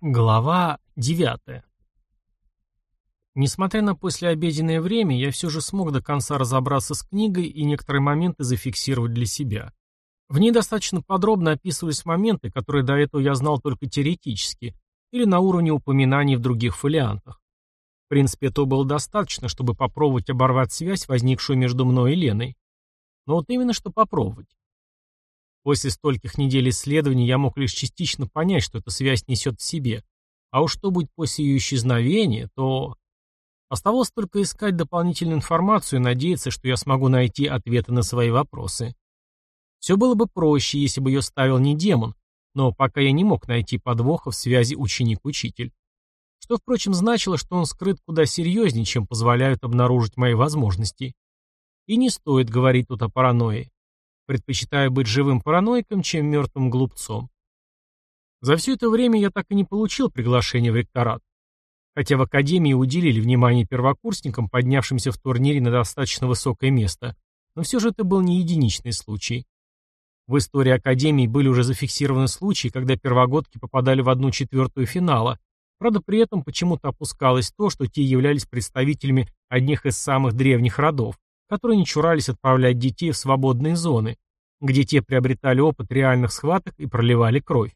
Глава 9. Несмотря на послеобеденное время, я все же смог до конца разобраться с книгой и некоторые моменты зафиксировать для себя. В ней достаточно подробно описывались моменты, которые до этого я знал только теоретически, или на уровне упоминаний в других фолиантах. В принципе, этого было достаточно, чтобы попробовать оборвать связь, возникшую между мной и Леной. Но вот именно что попробовать. После стольких недель исследований я мог лишь частично понять, что эта связь несет в себе. А уж что будет после ее исчезновения, то... Оставалось только искать дополнительную информацию и надеяться, что я смогу найти ответы на свои вопросы. Все было бы проще, если бы ее ставил не демон, но пока я не мог найти подвоха в связи ученик-учитель. Что, впрочем, значило, что он скрыт куда серьезнее, чем позволяют обнаружить мои возможности. И не стоит говорить тут о паранойи. Предпочитаю быть живым параноиком, чем мертвым глупцом. За все это время я так и не получил приглашение в ректорат. Хотя в академии уделили внимание первокурсникам, поднявшимся в турнире на достаточно высокое место, но все же это был не единичный случай. В истории академии были уже зафиксированы случаи, когда первогодки попадали в одну четвертую финала, правда при этом почему-то опускалось то, что те являлись представителями одних из самых древних родов, которые не чурались отправлять детей в свободные зоны, где те приобретали опыт реальных схваток и проливали кровь.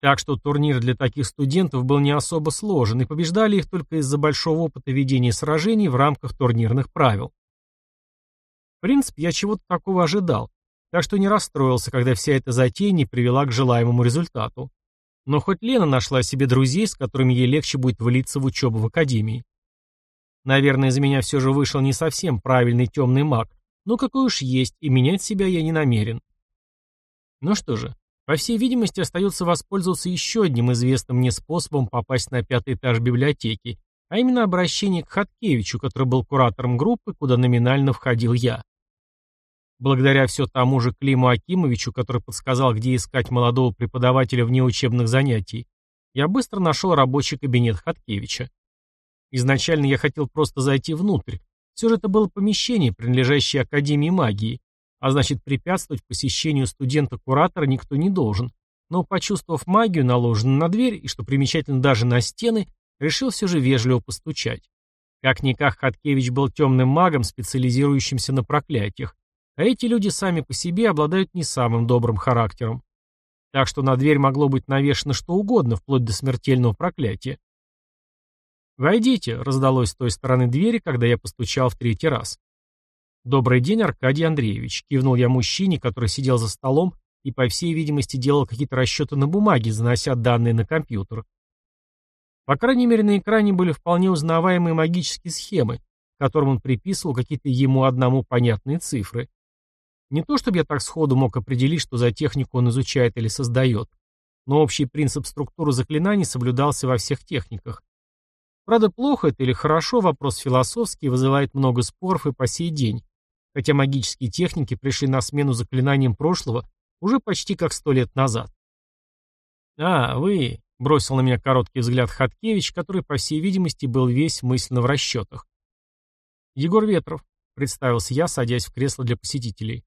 Так что турнир для таких студентов был не особо сложен, и побеждали их только из-за большого опыта ведения сражений в рамках турнирных правил. В принципе, я чего-то такого ожидал, так что не расстроился, когда вся эта затея не привела к желаемому результату. Но хоть Лена нашла себе друзей, с которыми ей легче будет влиться в учебу в академии. Наверное, из меня все же вышел не совсем правильный темный маг, но какой уж есть, и менять себя я не намерен. Ну что же, по всей видимости, остается воспользоваться еще одним известным мне способом попасть на пятый этаж библиотеки, а именно обращение к Хаткевичу, который был куратором группы, куда номинально входил я. Благодаря все тому же Климу Акимовичу, который подсказал, где искать молодого преподавателя вне учебных занятий, я быстро нашел рабочий кабинет Хаткевича. Изначально я хотел просто зайти внутрь. Все же это было помещение, принадлежащее Академии магии, а значит препятствовать посещению студента-куратора никто не должен. Но, почувствовав магию, наложенную на дверь, и, что примечательно, даже на стены, решил все же вежливо постучать. Как-никак Хаткевич был темным магом, специализирующимся на проклятиях, а эти люди сами по себе обладают не самым добрым характером. Так что на дверь могло быть навешано что угодно, вплоть до смертельного проклятия. «Войдите», — раздалось с той стороны двери, когда я постучал в третий раз. «Добрый день, Аркадий Андреевич», — кивнул я мужчине, который сидел за столом и, по всей видимости, делал какие-то расчеты на бумаге, занося данные на компьютер. По крайней мере, на экране были вполне узнаваемые магические схемы, которым он приписывал какие-то ему одному понятные цифры. Не то чтобы я так сходу мог определить, что за технику он изучает или создает, но общий принцип структуры заклинаний соблюдался во всех техниках, Правда, плохо это или хорошо, вопрос философский, вызывает много споров и по сей день, хотя магические техники пришли на смену заклинаниям прошлого уже почти как сто лет назад. «А, вы...» — бросил на меня короткий взгляд Хаткевич, который, по всей видимости, был весь мысленно в расчетах. «Егор Ветров», — представился я, садясь в кресло для посетителей.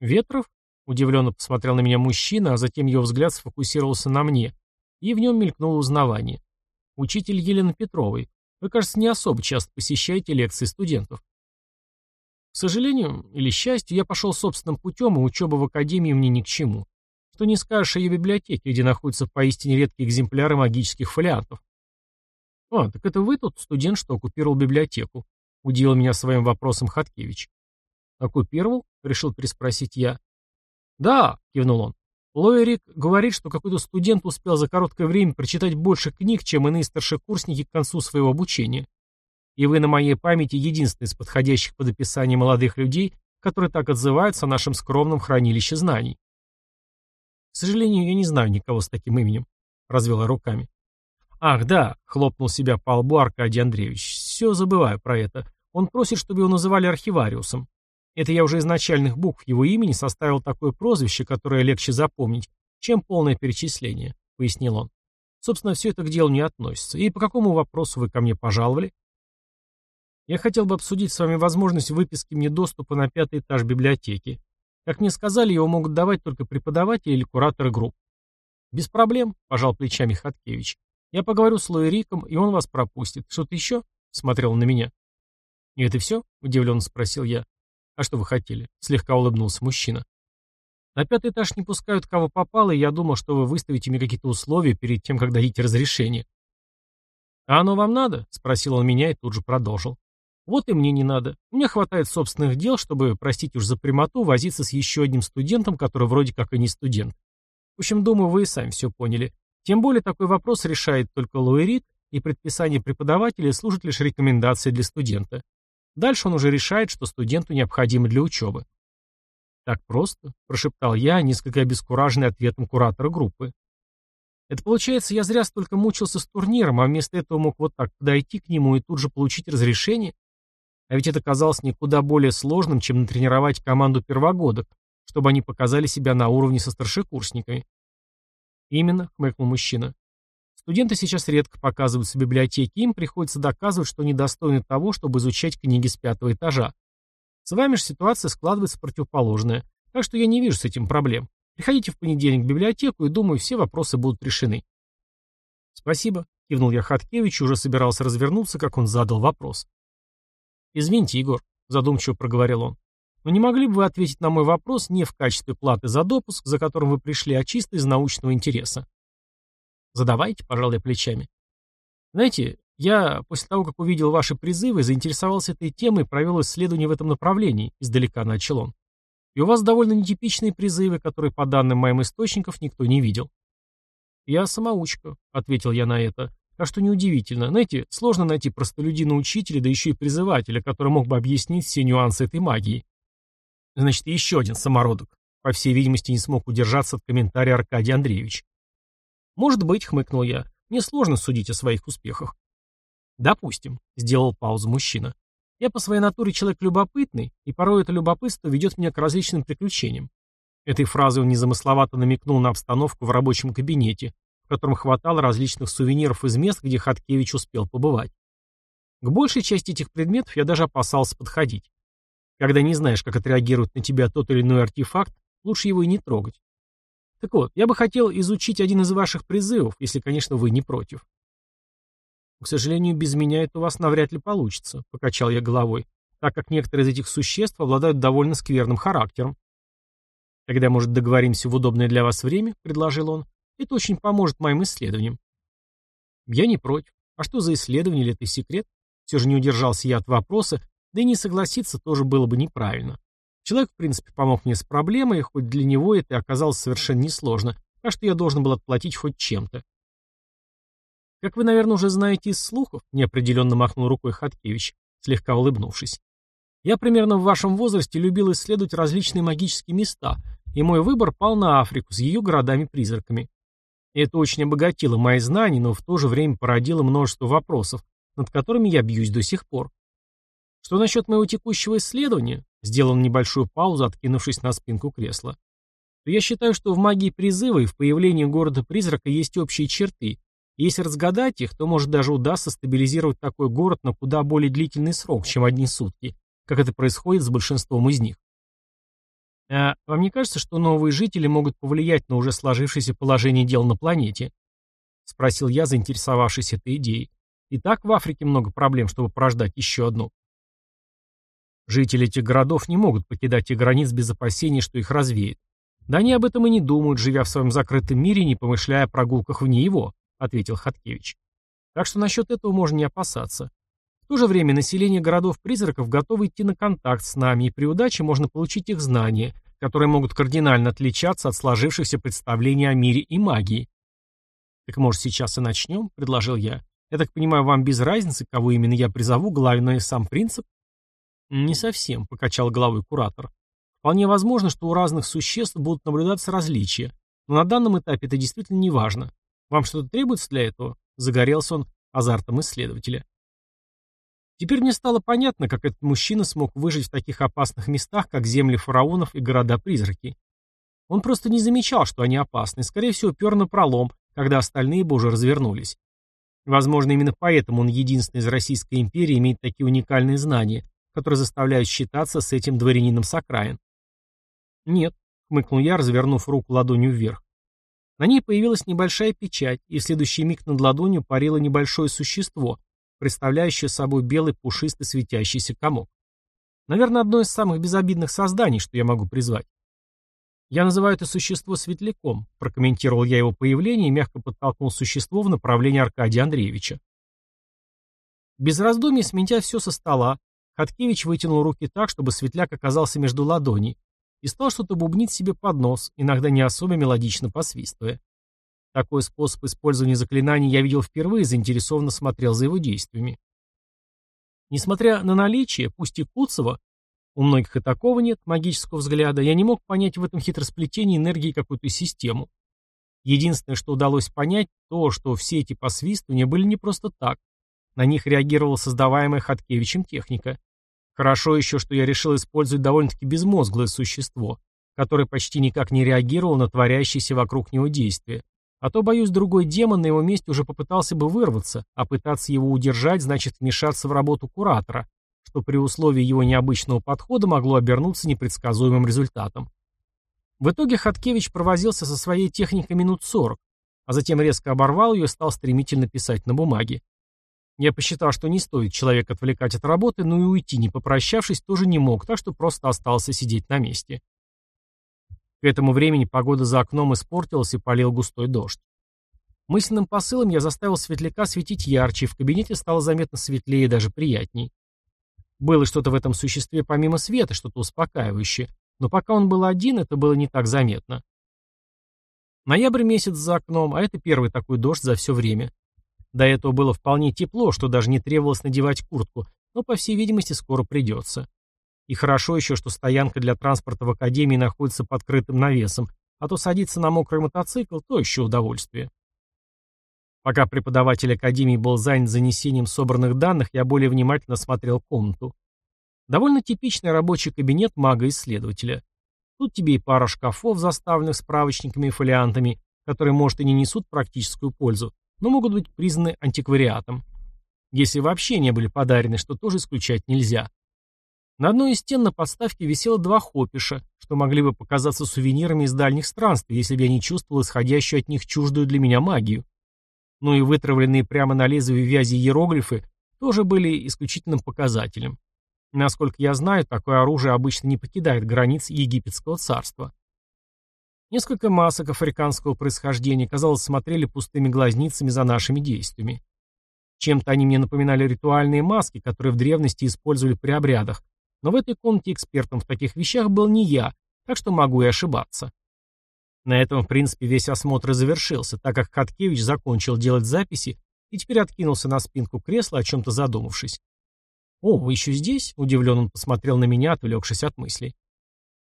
«Ветров?» — удивленно посмотрел на меня мужчина, а затем его взгляд сфокусировался на мне, и в нем мелькнуло узнавание. Учитель Елены Петровой. Вы, кажется, не особо часто посещаете лекции студентов. К сожалению или счастью, я пошел собственным путем, и учеба в академии мне ни к чему. Что не скажешь о ее библиотеке, где находятся поистине редкие экземпляры магических фолиантов. «А, так это вы тот студент, что оккупировал библиотеку?» — удивил меня своим вопросом Хаткевич. «Оккупировал?» — решил переспросить я. «Да», — кивнул он. Лоерик говорит, что какой-то студент успел за короткое время прочитать больше книг, чем иные старшекурсники к концу своего обучения. И вы на моей памяти единственный из подходящих под описание молодых людей, которые так отзываются о нашем скромном хранилище знаний. К сожалению, я не знаю никого с таким именем, развела руками. Ах, да, хлопнул себя по лбу Аркадий Андреевич. Все забываю про это. Он просит, чтобы его называли архивариусом. Это я уже из начальных букв его имени составил такое прозвище, которое легче запомнить, чем полное перечисление, пояснил он. Собственно, все это к делу не относится. И по какому вопросу вы ко мне пожаловали? Я хотел бы обсудить с вами возможность выписки мне доступа на пятый этаж библиотеки. Как мне сказали, его могут давать только преподаватели или кураторы групп. Без проблем, пожал плечами Хаткевич. Я поговорю с Лоэриком, и он вас пропустит. Что-то еще?» — смотрел на меня. «И это все?» — удивленно спросил я. «А что вы хотели?» — слегка улыбнулся мужчина. «На пятый этаж не пускают кого попало, и я думал, что вы выставите мне какие-то условия перед тем, как дадите разрешение». «А оно вам надо?» — спросил он меня и тут же продолжил. «Вот и мне не надо. Мне хватает собственных дел, чтобы, простите уж за прямоту, возиться с еще одним студентом, который вроде как и не студент. В общем, думаю, вы и сами все поняли. Тем более такой вопрос решает только Луэрит, и предписание преподавателя служит лишь рекомендацией для студента. Дальше он уже решает, что студенту необходимо для учебы. «Так просто?» – прошептал я, несколько обескураженный ответом куратора группы. Это получается, я зря столько мучился с турниром, а вместо этого мог вот так подойти к нему и тут же получить разрешение? А ведь это казалось никуда более сложным, чем натренировать команду первогодок, чтобы они показали себя на уровне со старшекурсниками. Именно, хмыкнул мужчина. Студенты сейчас редко показываются в библиотеке, им приходится доказывать, что они достойны того, чтобы изучать книги с пятого этажа. С вами же ситуация складывается противоположная, так что я не вижу с этим проблем. Приходите в понедельник в библиотеку, и, думаю, все вопросы будут решены. Спасибо, кивнул я Хаткевичу, уже собирался развернуться, как он задал вопрос. Извините, Егор, задумчиво проговорил он. Но не могли бы вы ответить на мой вопрос не в качестве платы за допуск, за которым вы пришли, а чисто из научного интереса? Задавайте, пожалуй, плечами. Знаете, я после того, как увидел ваши призывы, заинтересовался этой темой и провел исследование в этом направлении, издалека начал он. И у вас довольно нетипичные призывы, которые, по данным моим источникам, никто не видел. Я самоучка, ответил я на это. А что неудивительно, знаете, сложно найти простолюдина-учителя, да еще и призывателя, который мог бы объяснить все нюансы этой магии. Значит, еще один самородок. По всей видимости, не смог удержаться от комментария Аркадий Андреевич. «Может быть», — хмыкнул я, — «мне сложно судить о своих успехах». «Допустим», — сделал паузу мужчина. «Я по своей натуре человек любопытный, и порой это любопытство ведет меня к различным приключениям». Этой фразой он незамысловато намекнул на обстановку в рабочем кабинете, в котором хватало различных сувениров из мест, где Хаткевич успел побывать. К большей части этих предметов я даже опасался подходить. Когда не знаешь, как отреагирует на тебя тот или иной артефакт, лучше его и не трогать. Так вот, я бы хотел изучить один из ваших призывов, если, конечно, вы не против. К сожалению, без меня это у вас навряд ли получится, покачал я головой, так как некоторые из этих существ обладают довольно скверным характером. Тогда, может, договоримся в удобное для вас время, предложил он. Это очень поможет моим исследованиям. Я не против. А что за исследование или это секрет? Все же не удержался я от вопроса, да и не согласиться тоже было бы неправильно. Человек, в принципе, помог мне с проблемой, хоть для него это и оказалось совершенно несложно, так что я должен был отплатить хоть чем-то. Как вы, наверное, уже знаете из слухов, неопределенно махнул рукой Хаткевич, слегка улыбнувшись. Я примерно в вашем возрасте любил исследовать различные магические места, и мой выбор пал на Африку с ее городами-призраками. это очень обогатило мои знания, но в то же время породило множество вопросов, над которыми я бьюсь до сих пор. Что насчет моего текущего исследования? Сделал небольшую паузу, откинувшись на спинку кресла. Я считаю, что в магии призыва и в появлении города-призрака есть общие черты. Если разгадать их, то может даже удастся стабилизировать такой город на куда более длительный срок, чем одни сутки, как это происходит с большинством из них. А вам не кажется, что новые жители могут повлиять на уже сложившееся положение дел на планете? Спросил я, заинтересовавшись этой идеей. И так в Африке много проблем, чтобы порождать еще одну. Жители этих городов не могут покидать их границ без опасений, что их развеет. Да они об этом и не думают, живя в своем закрытом мире, не помышляя о прогулках вне его, ответил Хаткевич. Так что насчет этого можно не опасаться. В то же время население городов-призраков готово идти на контакт с нами, и при удаче можно получить их знания, которые могут кардинально отличаться от сложившихся представлений о мире и магии. «Так, может, сейчас и начнем?» – предложил я. «Я так понимаю, вам без разницы, кого именно я призову, главный сам принцип?» «Не совсем», — покачал головой куратор. «Вполне возможно, что у разных существ будут наблюдаться различия, но на данном этапе это действительно не важно. Вам что-то требуется для этого?» — загорелся он азартом исследователя. Теперь мне стало понятно, как этот мужчина смог выжить в таких опасных местах, как земли фараонов и города-призраки. Он просто не замечал, что они опасны, скорее всего, пер на пролом, когда остальные бы уже развернулись. Возможно, именно поэтому он единственный из Российской империи имеет такие уникальные знания, которые заставляют считаться с этим дворянином с окраин. «Нет», — хмыкнул я, развернув руку ладонью вверх. На ней появилась небольшая печать, и в следующий миг над ладонью парило небольшое существо, представляющее собой белый пушистый светящийся комок. Наверное, одно из самых безобидных созданий, что я могу призвать. «Я называю это существо светляком», — прокомментировал я его появление и мягко подтолкнул существо в направлении Аркадия Андреевича. Без раздумий, сметя все со стола, Хаткевич вытянул руки так, чтобы светляк оказался между ладоней, и стал что-то бубнить себе под нос, иногда не особо мелодично посвистывая. Такой способ использования заклинаний я видел впервые и заинтересованно смотрел за его действиями. Несмотря на наличие, пусть и Куцева, у многих и такого нет, магического взгляда, я не мог понять в этом хитросплетении энергии какую-то систему. Единственное, что удалось понять, то, что все эти посвистывания были не просто так. На них реагировала создаваемая Хаткевичем техника. Хорошо еще, что я решил использовать довольно-таки безмозглое существо, которое почти никак не реагировало на творящиеся вокруг него действия. А то, боюсь, другой демон на его месте уже попытался бы вырваться, а пытаться его удержать значит вмешаться в работу куратора, что при условии его необычного подхода могло обернуться непредсказуемым результатом. В итоге Хаткевич провозился со своей техникой минут 40, а затем резко оборвал ее и стал стремительно писать на бумаге. Я посчитал, что не стоит человека отвлекать от работы, но и уйти, не попрощавшись, тоже не мог, так что просто остался сидеть на месте. К этому времени погода за окном испортилась и полил густой дождь. Мысленным посылом я заставил светляка светить ярче, и в кабинете стало заметно светлее и даже приятней. Было что-то в этом существе помимо света, что-то успокаивающее, но пока он был один, это было не так заметно. Ноябрь месяц за окном, а это первый такой дождь за все время. До этого было вполне тепло, что даже не требовалось надевать куртку, но, по всей видимости, скоро придется. И хорошо еще, что стоянка для транспорта в академии находится под крытым навесом, а то садиться на мокрый мотоцикл – то еще удовольствие. Пока преподаватель Академии был занят занесением собранных данных, я более внимательно смотрел комнату. Довольно типичный рабочий кабинет мага-исследователя. Тут тебе и пара шкафов, заставленных справочниками и фолиантами, которые, может, и не несут практическую пользу, но могут быть признаны антиквариатом. Если вообще не были подарены, что тоже исключать нельзя. На одной из стен на подставке висело два хопиша, что могли бы показаться сувенирами из дальних странствий, если бы я не чувствовал исходящую от них чуждую для меня магию но и вытравленные прямо на лезвие вязи иероглифы тоже были исключительным показателем. Насколько я знаю, такое оружие обычно не покидает границ египетского царства. Несколько масок африканского происхождения, казалось, смотрели пустыми глазницами за нашими действиями. Чем-то они мне напоминали ритуальные маски, которые в древности использовали при обрядах, но в этой комнате экспертом в таких вещах был не я, так что могу и ошибаться. На этом, в принципе, весь осмотр и завершился, так как Хаткевич закончил делать записи и теперь откинулся на спинку кресла, о чем-то задумавшись. «О, вы еще здесь?» — удивленно он посмотрел на меня, отвлекшись от мыслей.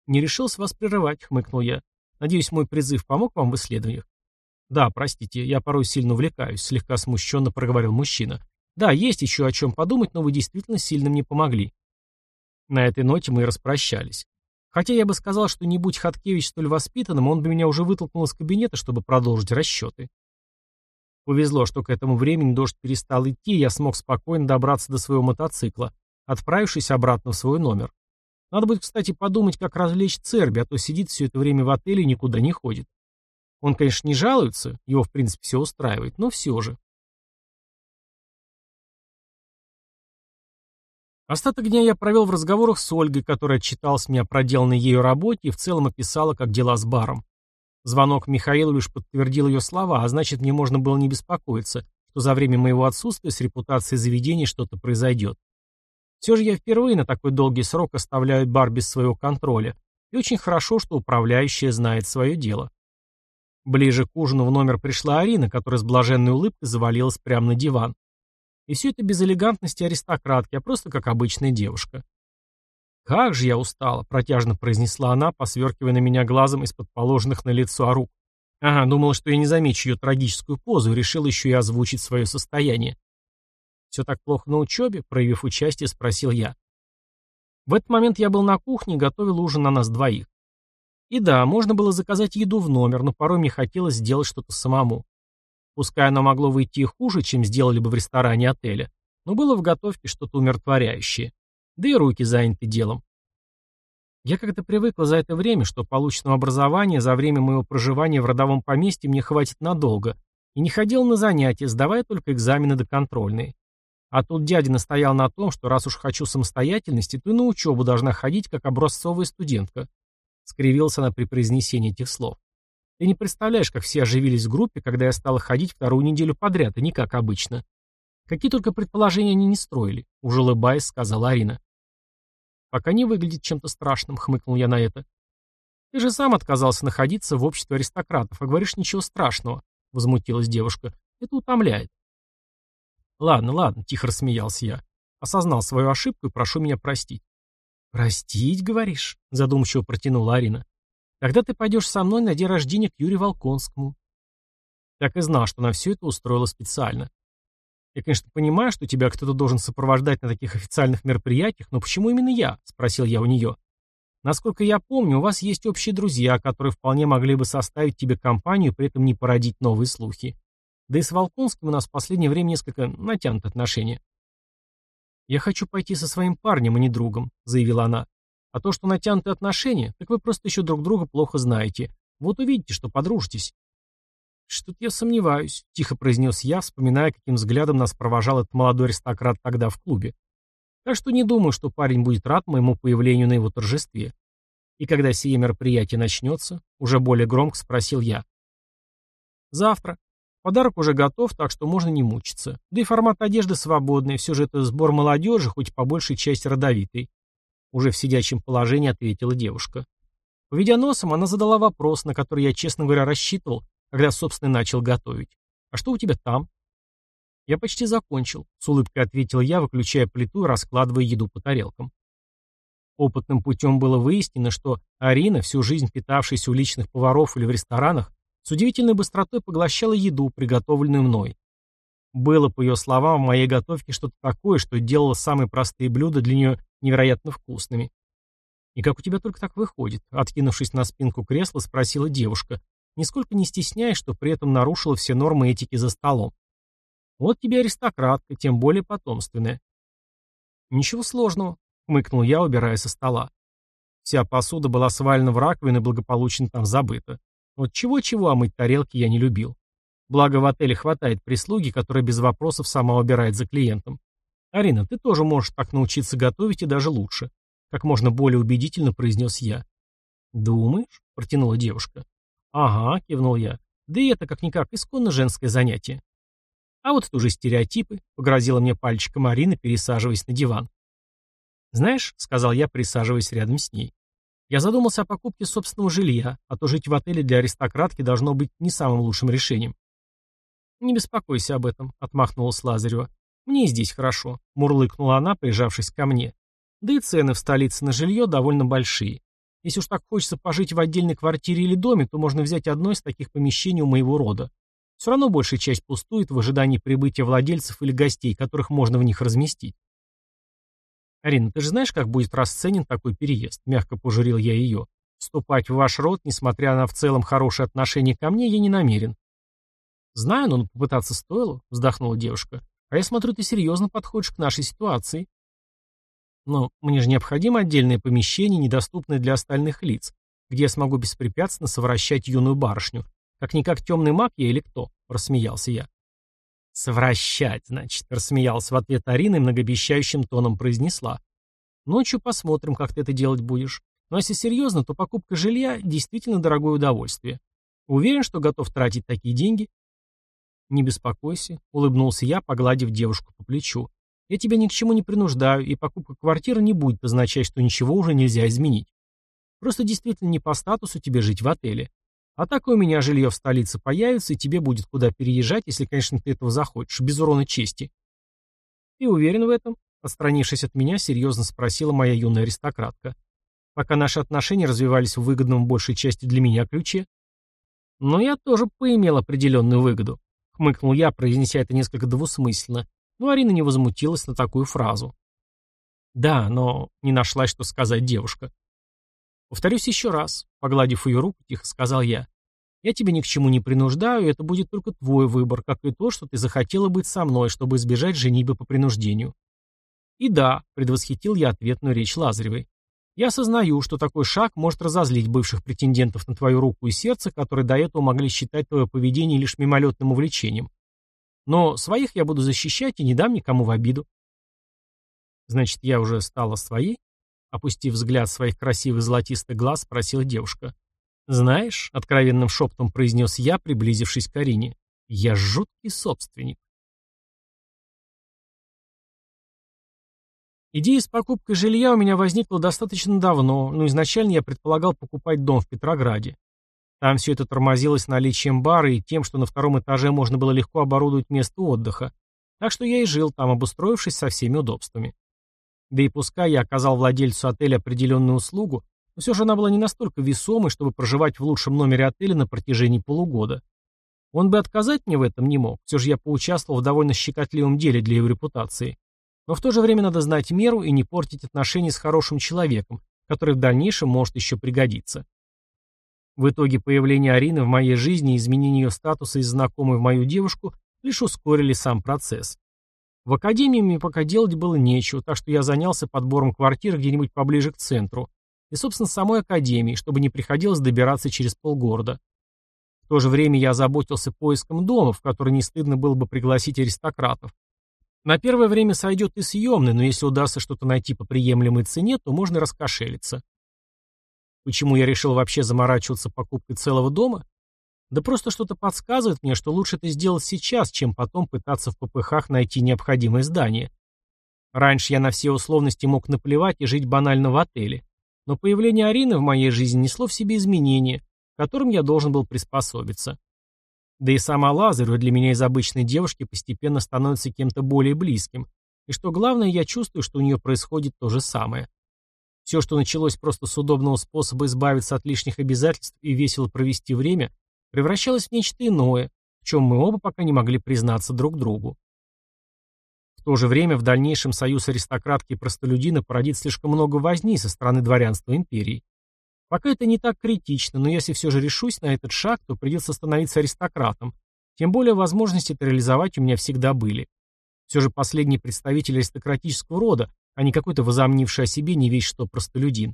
«Не решился вас прерывать», — хмыкнул я. «Надеюсь, мой призыв помог вам в исследованиях?» «Да, простите, я порой сильно увлекаюсь», — слегка смущенно проговорил мужчина. «Да, есть еще о чем подумать, но вы действительно сильно мне помогли». На этой ноте мы и распрощались. Хотя я бы сказал, что не будь Хаткевич столь воспитанным, он бы меня уже вытолкнул из кабинета, чтобы продолжить расчеты. Повезло, что к этому времени дождь перестал идти, и я смог спокойно добраться до своего мотоцикла, отправившись обратно в свой номер. Надо будет, кстати, подумать, как развлечь Церби, а то сидит все это время в отеле и никуда не ходит. Он, конечно, не жалуется, его, в принципе, все устраивает, но все же. Остаток дня я провел в разговорах с Ольгой, которая отчиталась мне о проделанной ею работе и в целом описала, как дела с баром. Звонок Михаилу лишь подтвердил ее слова, а значит, мне можно было не беспокоиться, что за время моего отсутствия с репутацией заведения что-то произойдет. Все же я впервые на такой долгий срок оставляю бар без своего контроля, и очень хорошо, что управляющая знает свое дело. Ближе к ужину в номер пришла Арина, которая с блаженной улыбкой завалилась прямо на диван. И все это без элегантности аристократки, а просто как обычная девушка. «Как же я устала!» — протяжно произнесла она, посверкивая на меня глазом из-под положенных на лицо рук. Ага, думала, что я не замечу ее трагическую позу решил еще и озвучить свое состояние. «Все так плохо на учебе?» — проявив участие, спросил я. В этот момент я был на кухне и готовил ужин на нас двоих. И да, можно было заказать еду в номер, но порой мне хотелось сделать что-то самому. Пускай оно могло выйти хуже, чем сделали бы в ресторане отеля, но было в готовке что-то умиротворяющее. Да и руки заняты делом. Я как-то привыкла за это время, что полученного образования за время моего проживания в родовом поместье мне хватит надолго, и не ходил на занятия, сдавая только экзамены до контрольные. А тут дядя настоял на том, что раз уж хочу самостоятельности, то и на учебу должна ходить, как образцовая студентка. Скривился она при произнесении этих слов. Ты не представляешь, как все оживились в группе, когда я стала ходить вторую неделю подряд, и не как обычно. Какие только предположения они не строили, уже улыбаясь, сказала Арина. Пока не выглядит чем-то страшным, хмыкнул я на это. Ты же сам отказался находиться в обществе аристократов, а говоришь ничего страшного, возмутилась девушка. Это утомляет. Ладно, ладно, тихо рассмеялся я. Осознал свою ошибку и прошу меня простить. Простить, говоришь? Задумчиво протянула Арина. Тогда ты пойдешь со мной на день рождения к Юрию Волконскому. Так и знал, что она все это устроила специально. Я, конечно, понимаю, что тебя кто-то должен сопровождать на таких официальных мероприятиях, но почему именно я? Спросил я у нее. Насколько я помню, у вас есть общие друзья, которые вполне могли бы составить тебе компанию и при этом не породить новые слухи. Да и с Волконским у нас в последнее время несколько натянуты отношения. «Я хочу пойти со своим парнем, а не другом», — заявила она. «А то, что натянутые отношения, так вы просто еще друг друга плохо знаете. Вот увидите, что подружитесь». «Что-то я сомневаюсь», — тихо произнес я, вспоминая, каким взглядом нас провожал этот молодой аристократ тогда в клубе. Так что не думаю, что парень будет рад моему появлению на его торжестве. И когда сие мероприятие начнется, уже более громко спросил я. Завтра. Подарок уже готов, так что можно не мучиться. Да и формат одежды свободный, все же это сбор молодежи, хоть по большей части родовитой. Уже в сидячем положении ответила девушка. Поведя носом, она задала вопрос, на который я, честно говоря, рассчитывал, когда, собственно, начал готовить. «А что у тебя там?» «Я почти закончил», — с улыбкой ответил я, выключая плиту и раскладывая еду по тарелкам. Опытным путем было выяснено, что Арина, всю жизнь питавшаяся у личных поваров или в ресторанах, с удивительной быстротой поглощала еду, приготовленную мной. Было, по ее словам, в моей готовке что-то такое, что делало самые простые блюда для нее невероятно вкусными. «И как у тебя только так выходит?» Откинувшись на спинку кресла, спросила девушка, нисколько не стесняясь, что при этом нарушила все нормы этики за столом. Вот тебе аристократка, тем более потомственная. Ничего сложного, хмыкнул я, убирая со стола. Вся посуда была свалена в раковину и благополучно там забыта. Вот чего-чего, а мыть тарелки я не любил. Благо в отеле хватает прислуги, которая без вопросов сама убирает за клиентом. Арина, ты тоже можешь так научиться готовить и даже лучше. Как можно более убедительно произнес я. «Думаешь?» — протянула девушка. «Ага», — кивнул я. «Да и это как-никак исконно женское занятие». «А вот это уже стереотипы», — погрозила мне пальчиком Марина, пересаживаясь на диван. «Знаешь», — сказал я, присаживаясь рядом с ней, «я задумался о покупке собственного жилья, а то жить в отеле для аристократки должно быть не самым лучшим решением». «Не беспокойся об этом», — отмахнулась Лазарева. «Мне здесь хорошо», — мурлыкнула она, прижавшись ко мне. «Да и цены в столице на жилье довольно большие. Если уж так хочется пожить в отдельной квартире или доме, то можно взять одно из таких помещений у моего рода. Все равно большая часть пустует в ожидании прибытия владельцев или гостей, которых можно в них разместить. «Арина, ты же знаешь, как будет расценен такой переезд?» — мягко пожурил я ее. «Вступать в ваш род, несмотря на в целом хорошее отношение ко мне, я не намерен». «Знаю, но попытаться стоило», — вздохнула девушка. «А я смотрю, ты серьезно подходишь к нашей ситуации». Но мне же необходимо отдельное помещение, недоступное для остальных лиц, где я смогу беспрепятственно совращать юную барышню. Как-никак темный маг я или кто? Рассмеялся я. «Совращать, значит», — рассмеялся в ответ Арина и многообещающим тоном произнесла. «Ночью посмотрим, как ты это делать будешь. Но если серьезно, то покупка жилья действительно дорогое удовольствие. Уверен, что готов тратить такие деньги?» «Не беспокойся», — улыбнулся я, погладив девушку по плечу. Я тебя ни к чему не принуждаю, и покупка квартиры не будет означать, что ничего уже нельзя изменить. Просто действительно не по статусу тебе жить в отеле. А так у меня жилье в столице появится, и тебе будет куда переезжать, если, конечно, ты этого захочешь, без урона чести. Ты уверен в этом? Отстранившись от меня, серьезно спросила моя юная аристократка. Пока наши отношения развивались в выгодном большей части для меня ключе. Но я тоже поимел определенную выгоду. Хмыкнул я, произнеся это несколько двусмысленно, но Арина не возмутилась на такую фразу. Да, но не нашлась, что сказать девушка. Повторюсь еще раз, погладив ее руку, тихо сказал я. Я тебя ни к чему не принуждаю, это будет только твой выбор, как и то, что ты захотела быть со мной, чтобы избежать женитьбы по принуждению. И да, предвосхитил я ответную речь Лазаревой. Я осознаю, что такой шаг может разозлить бывших претендентов на твою руку и сердце, которые до этого могли считать твое поведение лишь мимолетным увлечением. Но своих я буду защищать и не дам никому в обиду. Значит, я уже стала своей? Опустив взгляд своих красивых золотистых глаз, спросила девушка. «Знаешь», — откровенным шептом произнес я, приблизившись к Арине, — «я жуткий собственник». Идея с покупкой жилья у меня возникла достаточно давно, но изначально я предполагал покупать дом в Петрограде. Там все это тормозилось наличием бара и тем, что на втором этаже можно было легко оборудовать место отдыха, так что я и жил там, обустроившись со всеми удобствами. Да и пускай я оказал владельцу отеля определенную услугу, но все же она была не настолько весомой, чтобы проживать в лучшем номере отеля на протяжении полугода. Он бы отказать мне в этом не мог, все же я поучаствовал в довольно щекотливом деле для его репутации. Но в то же время надо знать меру и не портить отношения с хорошим человеком, который в дальнейшем может еще пригодиться. В итоге появление Арины в моей жизни и изменение ее статуса из знакомой в мою девушку лишь ускорили сам процесс. В академии мне пока делать было нечего, так что я занялся подбором квартир где-нибудь поближе к центру. И, собственно, самой академии, чтобы не приходилось добираться через полгорода. В то же время я озаботился поиском дома, в который не стыдно было бы пригласить аристократов. На первое время сойдет и съемный, но если удастся что-то найти по приемлемой цене, то можно раскошелиться. Почему я решил вообще заморачиваться покупкой целого дома? Да просто что-то подсказывает мне, что лучше это сделать сейчас, чем потом пытаться в попыхах найти необходимое здание. Раньше я на все условности мог наплевать и жить банально в отеле. Но появление Арины в моей жизни несло в себе изменения, к которым я должен был приспособиться. Да и сама Лазарева для меня из обычной девушки постепенно становится кем-то более близким. И что главное, я чувствую, что у нее происходит то же самое. Все, что началось просто с удобного способа избавиться от лишних обязательств и весело провести время, превращалось в нечто иное, в чем мы оба пока не могли признаться друг другу. В то же время в дальнейшем союз аристократки и простолюдина породит слишком много возни со стороны дворянства империи. Пока это не так критично, но если все же решусь на этот шаг, то придется становиться аристократом, тем более возможности это реализовать у меня всегда были. Все же последний представитель аристократического рода, а не какой-то возомнивший о себе не весь что простолюдин.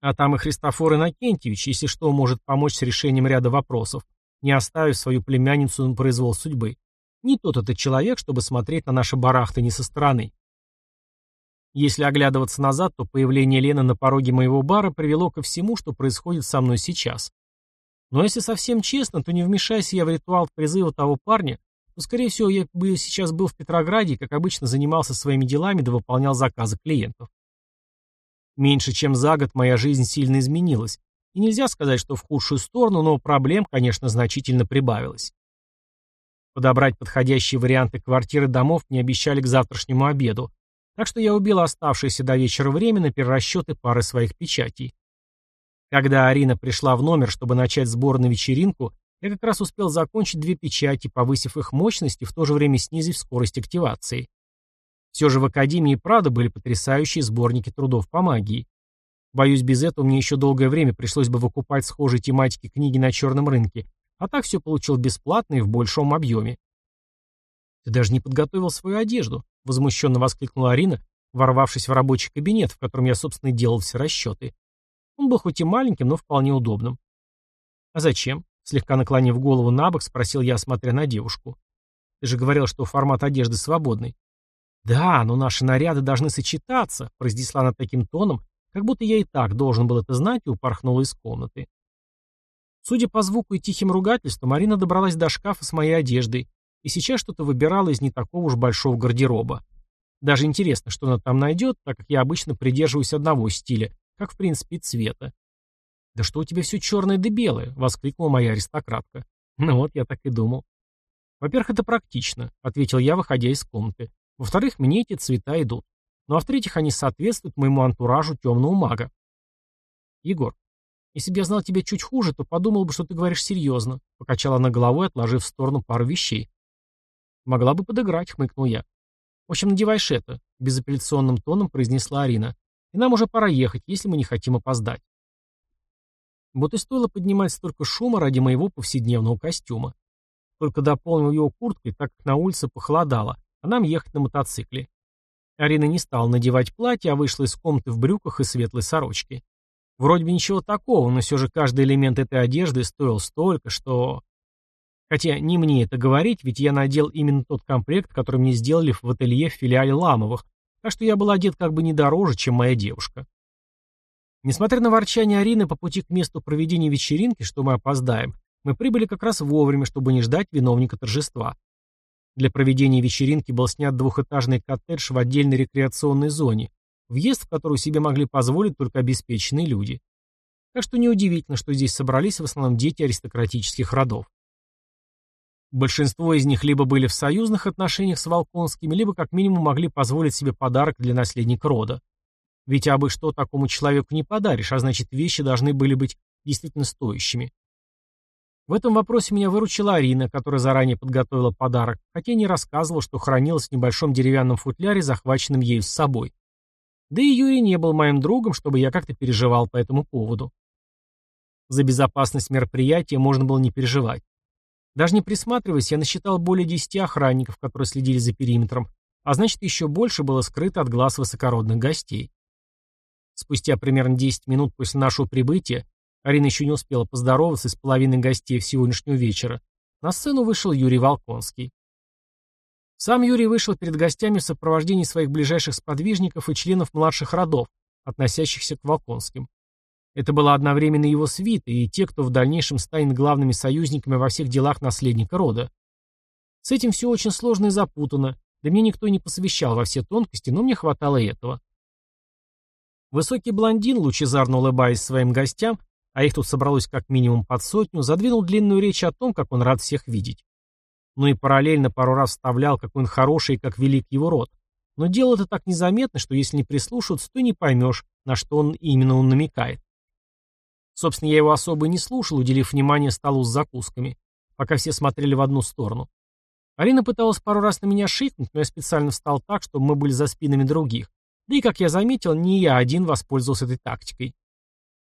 А там и Христофор Иннокентьевич, если что, может помочь с решением ряда вопросов не оставив свою племянницу на произвол судьбы. Не тот это человек, чтобы смотреть на наши барахты не со стороны. Если оглядываться назад, то появление Лены на пороге моего бара привело ко всему, что происходит со мной сейчас. Но если совсем честно, то не вмешайся я в ритуал призыва того парня, то, скорее всего, я бы сейчас был в Петрограде и, как обычно, занимался своими делами да выполнял заказы клиентов. Меньше чем за год моя жизнь сильно изменилась, и нельзя сказать, что в худшую сторону, но проблем, конечно, значительно прибавилось. Подобрать подходящие варианты квартиры домов не обещали к завтрашнему обеду, так что я убил оставшееся до вечера время на перерасчеты пары своих печатей. Когда Арина пришла в номер, чтобы начать сбор на вечеринку, я как раз успел закончить две печати, повысив их мощность и в то же время снизив скорость активации. Все же в Академии Прада были потрясающие сборники трудов по магии. Боюсь, без этого мне еще долгое время пришлось бы выкупать схожие тематики книги на черном рынке, а так все получил бесплатно и в большом объеме. «Ты даже не подготовил свою одежду», — возмущенно воскликнула Арина, ворвавшись в рабочий кабинет, в котором я, собственно, делал все расчеты. Он был хоть и маленьким, но вполне удобным. «А зачем?» — слегка наклонив голову на бок, спросил я, смотря на девушку. «Ты же говорил, что формат одежды свободный». «Да, но наши наряды должны сочетаться», — произнесла она таким тоном, как будто я и так должен был это знать и упорхнул из комнаты. Судя по звуку и тихим ругательствам, Марина добралась до шкафа с моей одеждой и сейчас что-то выбирала из не такого уж большого гардероба. Даже интересно, что она там найдет, так как я обычно придерживаюсь одного стиля, как в принципе цвета. «Да что у тебя все черное да белое?» — воскликнула моя аристократка. Ну вот, я так и думал. «Во-первых, это практично», — ответил я, выходя из комнаты. «Во-вторых, мне эти цвета идут. Ну а в-третьих, они соответствуют моему антуражу темного мага. Егор, если бы я знал тебя чуть хуже, то подумал бы, что ты говоришь серьезно, покачала она головой, отложив в сторону пару вещей. Могла бы подыграть, хмыкнул я. В общем, надеваешь это, безапелляционным тоном произнесла Арина. И нам уже пора ехать, если мы не хотим опоздать. Вот и стоило поднимать столько шума ради моего повседневного костюма. Только дополнил его курткой, так как на улице похолодало, а нам ехать на мотоцикле. Арина не стала надевать платье, а вышла из комнаты в брюках и светлой сорочке. Вроде бы ничего такого, но все же каждый элемент этой одежды стоил столько, что... Хотя не мне это говорить, ведь я надел именно тот комплект, который мне сделали в ателье в филиале Ламовых, так что я был одет как бы не дороже, чем моя девушка. Несмотря на ворчание Арины по пути к месту проведения вечеринки, что мы опоздаем, мы прибыли как раз вовремя, чтобы не ждать виновника торжества. Для проведения вечеринки был снят двухэтажный коттедж в отдельной рекреационной зоне, въезд в которую себе могли позволить только обеспеченные люди. Так что неудивительно, что здесь собрались в основном дети аристократических родов. Большинство из них либо были в союзных отношениях с Волконскими, либо как минимум могли позволить себе подарок для наследника рода. Ведь абы что такому человеку не подаришь, а значит вещи должны были быть действительно стоящими. В этом вопросе меня выручила Арина, которая заранее подготовила подарок, хотя не рассказывала, что хранилось в небольшом деревянном футляре, захваченном ею с собой. Да и Юрий не был моим другом, чтобы я как-то переживал по этому поводу. За безопасность мероприятия можно было не переживать. Даже не присматриваясь, я насчитал более десяти охранников, которые следили за периметром, а значит еще больше было скрыто от глаз высокородных гостей. Спустя примерно 10 минут после нашего прибытия, Арина еще не успела поздороваться с половиной гостей сегодняшнего вечера, на сцену вышел Юрий Волконский. Сам Юрий вышел перед гостями в сопровождении своих ближайших сподвижников и членов младших родов, относящихся к Волконским. Это была одновременно его свита и те, кто в дальнейшем станет главными союзниками во всех делах наследника рода. С этим все очень сложно и запутано, да мне никто не посвящал во все тонкости, но мне хватало этого. Высокий блондин, лучезарно улыбаясь своим гостям, а их тут собралось как минимум под сотню, задвинул длинную речь о том, как он рад всех видеть. Ну и параллельно пару раз вставлял, какой он хороший и как велик его род. Но дело это так незаметно, что если не прислушиваться, то не поймешь, на что он именно он намекает. Собственно, я его особо и не слушал, уделив внимание столу с закусками, пока все смотрели в одну сторону. Арина пыталась пару раз на меня шикнуть, но я специально встал так, чтобы мы были за спинами других. Да и, как я заметил, не я один воспользовался этой тактикой.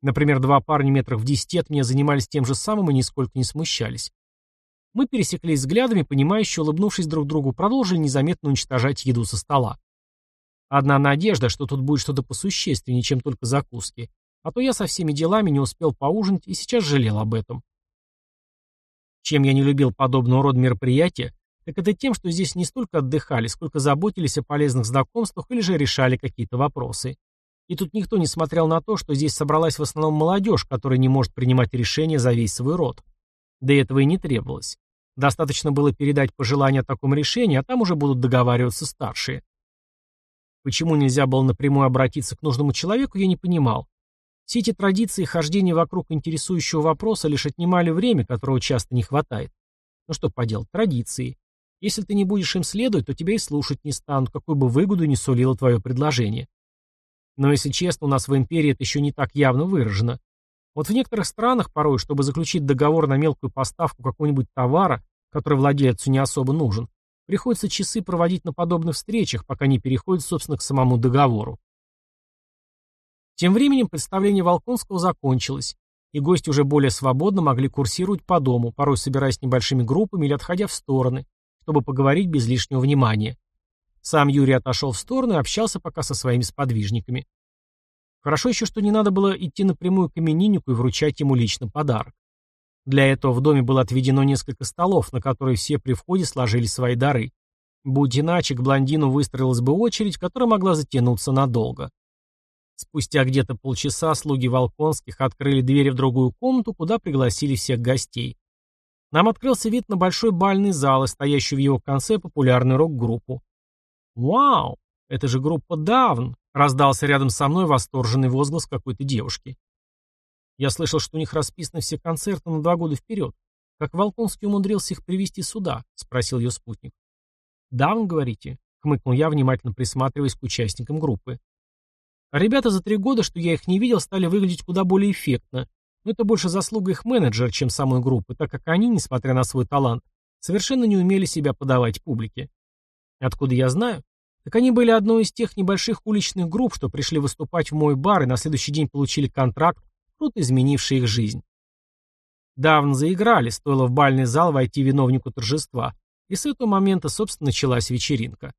Например, два парня метров в десяти от меня занимались тем же самым и нисколько не смущались. Мы пересеклись взглядами, понимающе улыбнувшись друг другу, продолжили незаметно уничтожать еду со стола. Одна надежда, что тут будет что-то посущественнее, чем только закуски. А то я со всеми делами не успел поужинать и сейчас жалел об этом. Чем я не любил подобного рода мероприятия, так это тем, что здесь не столько отдыхали, сколько заботились о полезных знакомствах или же решали какие-то вопросы. И тут никто не смотрел на то, что здесь собралась в основном молодежь, которая не может принимать решения за весь свой род. Да и этого и не требовалось. Достаточно было передать пожелание о таком решении, а там уже будут договариваться старшие. Почему нельзя было напрямую обратиться к нужному человеку, я не понимал. Все эти традиции хождения вокруг интересующего вопроса лишь отнимали время, которого часто не хватает. Ну что поделать, традиции. Если ты не будешь им следовать, то тебя и слушать не станут, какую бы выгоду ни сулило твое предложение. Но если честно, у нас в империи это еще не так явно выражено. Вот в некоторых странах порой, чтобы заключить договор на мелкую поставку какого-нибудь товара, который владельцу не особо нужен, приходится часы проводить на подобных встречах, пока не переходит, собственно, к самому договору. Тем временем представление Волконского закончилось, и гости уже более свободно могли курсировать по дому, порой собираясь небольшими группами или отходя в стороны, чтобы поговорить без лишнего внимания. Сам Юрий отошел в сторону и общался пока со своими сподвижниками. Хорошо еще, что не надо было идти напрямую к имениннику и вручать ему лично подарок. Для этого в доме было отведено несколько столов, на которые все при входе сложили свои дары. Будь иначе, к блондину выстроилась бы очередь, которая могла затянуться надолго. Спустя где-то полчаса слуги Волконских открыли двери в другую комнату, куда пригласили всех гостей. Нам открылся вид на большой бальный зал и стоящую в его конце популярную рок-группу. «Вау! Это же группа Давн!» — раздался рядом со мной восторженный возглас какой-то девушки. Я слышал, что у них расписаны все концерты на два года вперед. Как Волконский умудрился их привести сюда? — спросил ее спутник. «Давн, говорите?» — хмыкнул я, внимательно присматриваясь к участникам группы. Ребята за три года, что я их не видел, стали выглядеть куда более эффектно, но это больше заслуга их менеджера, чем самой группы, так как они, несмотря на свой талант, совершенно не умели себя подавать публике. Откуда я знаю? Так они были одной из тех небольших уличных групп, что пришли выступать в мой бар и на следующий день получили контракт, круто изменивший их жизнь. Давно заиграли, стоило в бальный зал войти виновнику торжества, и с этого момента, собственно, началась вечеринка.